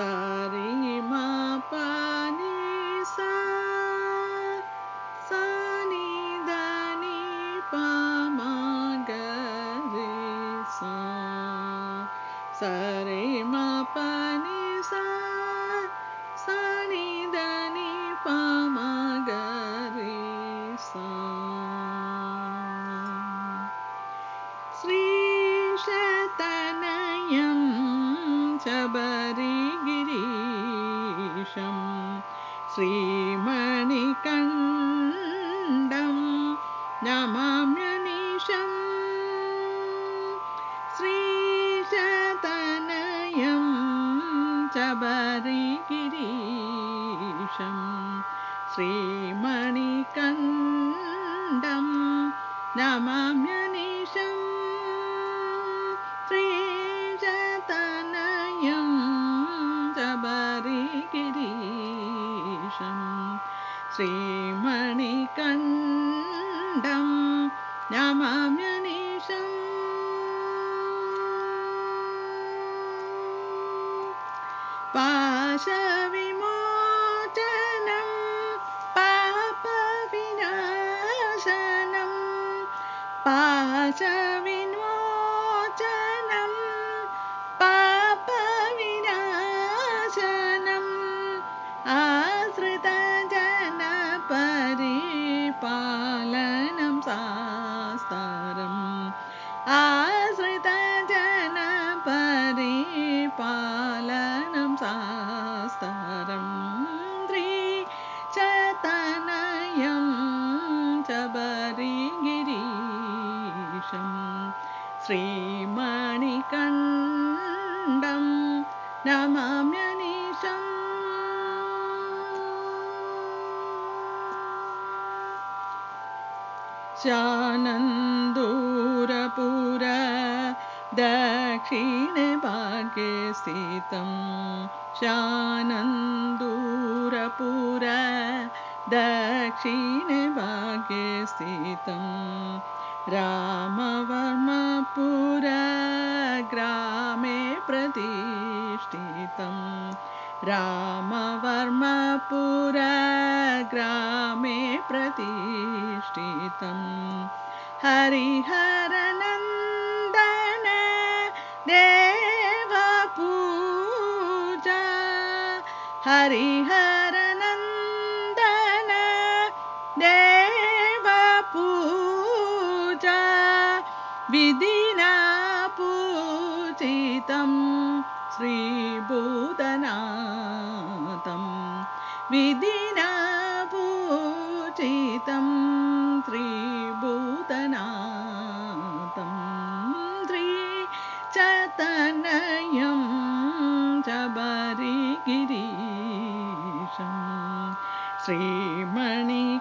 ಸಾರಿ ಮಾ ಪಾನಿ ಸಾ ಸಾನಿ ದಾನಿ ಪಾಮಾ ಗರಿ ಸಾ ಸರಿ ಮಾ ಪಾನಿ श्रीमणिकण्डं नमाम्यनिशम् श्रीशतनयं शबरिगिरीशं श्रीमणिकण्डं नमाम्यनिशम् श्रीमणिकण्डं नमाम्यनिशम् पाशविमोचनं पापविनाशनं पाशविमोचनं आश्रितजनपरिपालनं सास्तरं त्रिचतनयं शबरिगिरीशं श्रीमणिकण्डं नमाम्यनिशम् शानन्दूरपुर दक्षिणे भाग्ये स्थितं शानन्दूरपुर। स्थितं रामवर्मपुर। ग्रामे प्रतिष्ठितं रामवर्मपुर। ग्रामे प्रतिष्ठितं। हरिहरनन्दन हरिहरनन्दन देवपूजा विधिना पूजितं श्रीभूतनाथं विधिना पूजितं श्रीभूतनाथं श्री मणि